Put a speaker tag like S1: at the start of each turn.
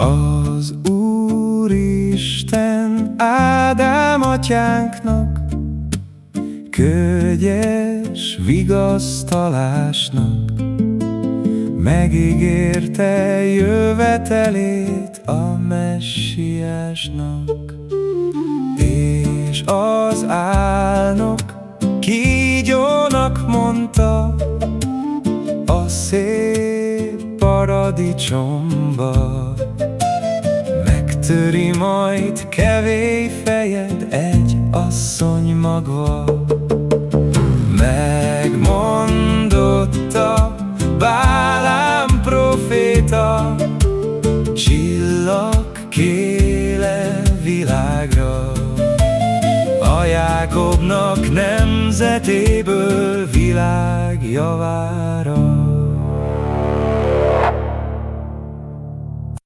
S1: Az Úristen Ádám atyánknak, Kögyes vigasztalásnak, Megígérte jövetelét a messiásnak, És az álnok kígyónak mondta, A szép paradicsomba, Megtöri majd kevély fejed egy asszony magva. Megmondotta Bálám proféta, Csillag kéle világra. A Jákobnak nemzetéből világ javára.